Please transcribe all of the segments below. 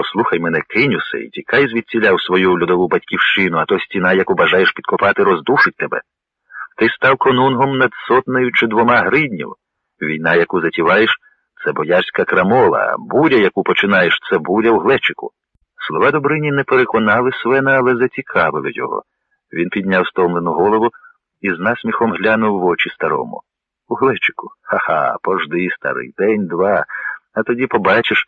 Послухай мене, кинюся, і тікай звідціля в свою льодову батьківщину, а то стіна, яку бажаєш підкопати, роздушить тебе. Ти став конунгом над сотнею чи двома гриднів. Війна, яку затіваєш, це боярська крамола, а буря, яку починаєш, це буря в глечику. Слова Добрині не переконали Свена, але зацікавили його. Він підняв стомлену голову і з насміхом глянув в очі старому. У глечику. Ха-ха, пожди, старий, день-два, а тоді побачиш,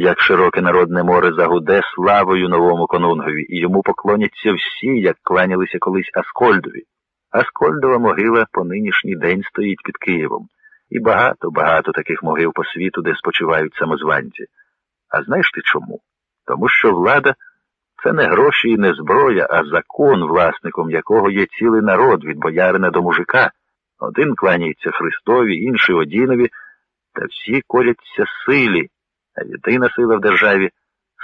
як широке народне море загуде славою новому конунгові, і йому поклоняться всі, як кланялися колись Аскольдові. Аскольдова могила по нинішній день стоїть під Києвом. І багато-багато таких могил по світу, де спочивають самозванці. А знаєш ти чому? Тому що влада це не гроші і не зброя, а закон, власником якого є цілий народ від боярина до мужика. Один кланяється Христові, інший Одінові, та всі коряться силі, а єдина сила в державі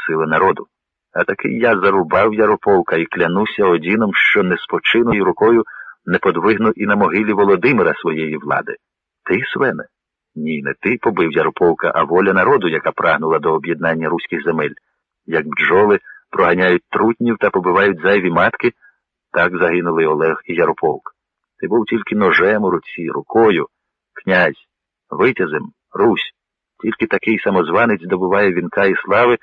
сила народу. А таки я зарубав Ярополка і клянуся Одіном, що не спочиною рукою не подвигну і на могилі Володимира своєї влади. Ти, Свене? Ні, не ти побив Ярополка, а воля народу, яка прагнула до об'єднання руських земель. Як бджоли проганяють трутнів та побивають зайві матки, так загинули Олег і Ярополк. Ти був тільки ножем у руці, рукою, князь, витязем, Русь. Тільки такий самозванець добуває вінка і слави,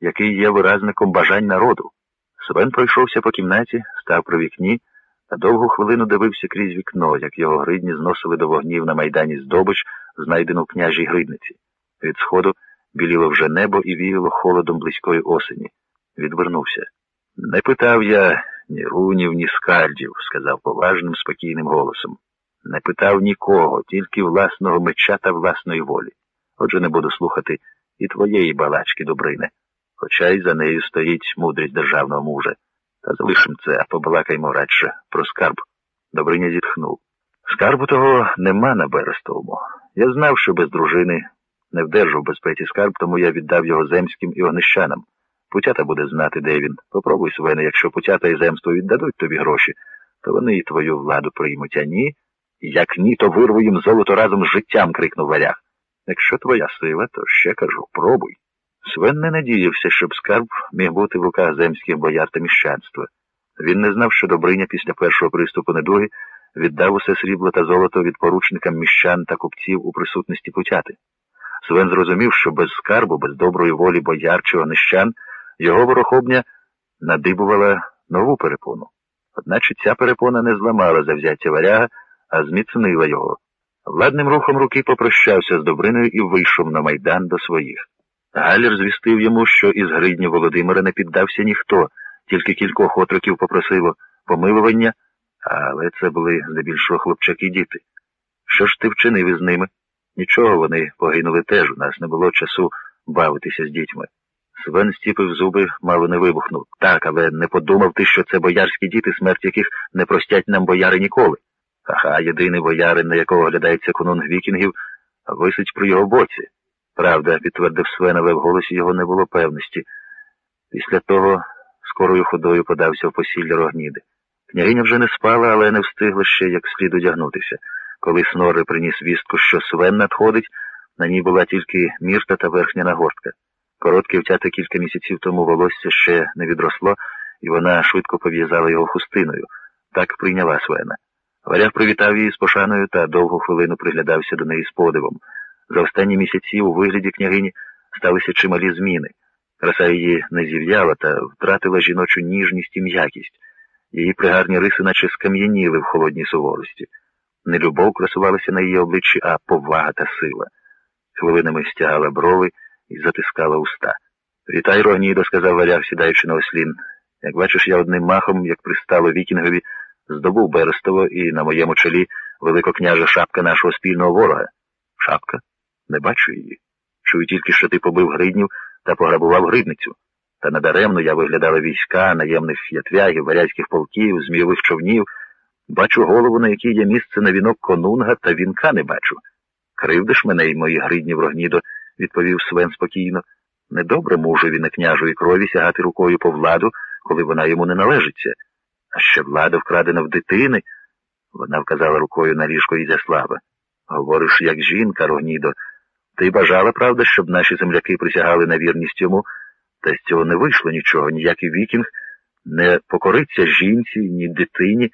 який є виразником бажань народу. Свен пройшовся по кімнаті, став при вікні, а довгу хвилину дивився крізь вікно, як його гридні зносили до вогнів на майдані здобич, знайдену в княжій гридниці. Від сходу біліло вже небо і віяло холодом близької осені. Відвернувся. Не питав я ні рунів, ні скальдів, сказав поважним, спокійним голосом. Не питав нікого, тільки власного меча та власної волі. Отже, не буду слухати і твоєї балачки, Добрине, хоча й за нею стоїть мудрість державного мужа. Та залишим це, а побалакаймо радше про скарб. Добриня зітхнув. Скарбу того нема на Берестовому. Я знав, що без дружини не вдержав безпеці скарб, тому я віддав його земським і огнищанам. Путята буде знати, де він. Попробуй, Свене, якщо путята і земство віддадуть тобі гроші, то вони і твою владу приймуть, а ні. Як ні, то вирву їм золото разом з життям, крикнув варяг. Якщо твоя сила, то ще кажу, пробуй. Свен не надіявся, щоб скарб міг бути в руках земських бояр та міщанства. Він не знав, що Добриня після першого приступу недуги віддав усе срібло та золото від поручникам міщан та купців у присутності путяти. Свен зрозумів, що без скарбу, без доброї волі бояр чи онищан його ворохобня надибувала нову перепону. Одначе ця перепона не зламала завзяття варяга, а зміцнила його. Владним рухом руки попрощався з Добриною і вийшов на майдан до своїх. Галір звістив йому, що із гридні Володимира не піддався ніхто, тільки кількох отроків попросило помилування, але це були здебільшого хлопчаки діти. Що ж ти вчинив із ними? Нічого, вони погинули теж, у нас не було часу бавитися з дітьми. Свен стіпив зуби, мало не вибухнув. Так, але не подумав ти, що це боярські діти, смерть яких не простять нам бояри ніколи. Ха-ха, єдиний боярин, на якого оглядається конунг вікінгів, висить при його боці. Правда, підтвердив Свен, але в голосі його не було певності. Після того скорою ходою подався в посілля рогніди. Княгиня вже не спала, але не встигла ще як слід одягнутися. Коли Снори приніс вістку, що Свен надходить, на ній була тільки мірта та верхня нагортка. Коротке втяте кілька місяців тому волосся ще не відросло, і вона швидко пов'язала його хустиною. Так прийняла Свена. Варяг привітав її з пошаною та довгу хвилину приглядався до неї з подивом. За останні місяці у вигляді княгині сталися чималі зміни. Краса її не зів'яла та втратила жіночу ніжність і м'якість. Її пригарні риси наче скам'яніли в холодній суворості. Не любов красувалася на її обличчі, а повага та сила. Хвилинами стягала брови і затискала уста. Вітай, Рогнідо, сказав варяг, сідаючи на ослін. Як бачиш, я одним махом, як пристало вікінгові, здобув Берестово і на моєму чолі великокняжа шапка нашого спільного ворога. Шапка? Не бачу її. Чую тільки, що ти побив гриднів та пограбував гридницю. Та надаремно я виглядала війська, наємних ятвягів, варязьких полків, змійових човнів. Бачу голову, на якій є місце на вінок конунга, та вінка не бачу. Кривдиш мене і мої гридні в відповів Свен спокійно. Недобре мужеві на княжої крові сягати рукою по владу, коли вона йому не належиться. А ще влада вкрадена в дитини, вона вказала рукою на ліжко Ізяслава. Говориш, як жінка, Рогнідо. Ти бажала, правда, щоб наші земляки присягали на вірність йому, Та з цього не вийшло нічого, ніякий вікінг не покориться жінці, ні дитині.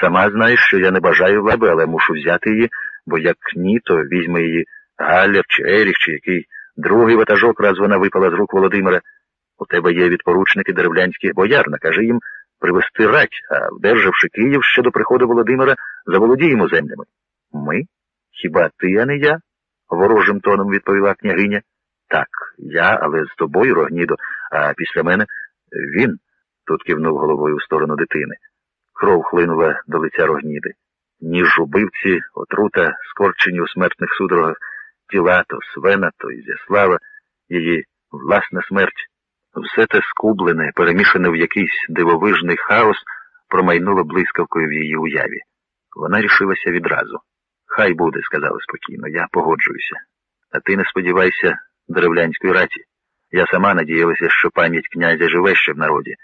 Сама знаєш, що я не бажаю лаби, але мушу взяти її, бо як ні, то візьме її Галлер чи Еріх, чи який другий ватажок, раз вона випала з рук Володимира. У тебе є відпоручники деревлянських бояр, накажи їм привести рать, а вдержавши Київ ще до приходу Володимира, заволодіємо землями. Ми? Хіба ти, а не я? ворожим тоном відповіла княгиня. Так, я, але з тобою, Рогнідо, а після мене він, тут кивнув головою в сторону дитини. Кров хлинула до лиця Рогніди. Ніж убивці, отрута, скорчені у смертних судорогах, тіла то Свена, то Ізяслава, її власна смерть. Все те скублене, перемішане в якийсь дивовижний хаос, промайнуло блискавкою в її уяві. Вона рішилася відразу. Хай буде, сказала спокійно, я погоджуюся. А ти не сподівайся деревлянської раті. Я сама надіялася, що пам'ять князя живе ще в народі.